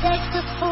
Take the fool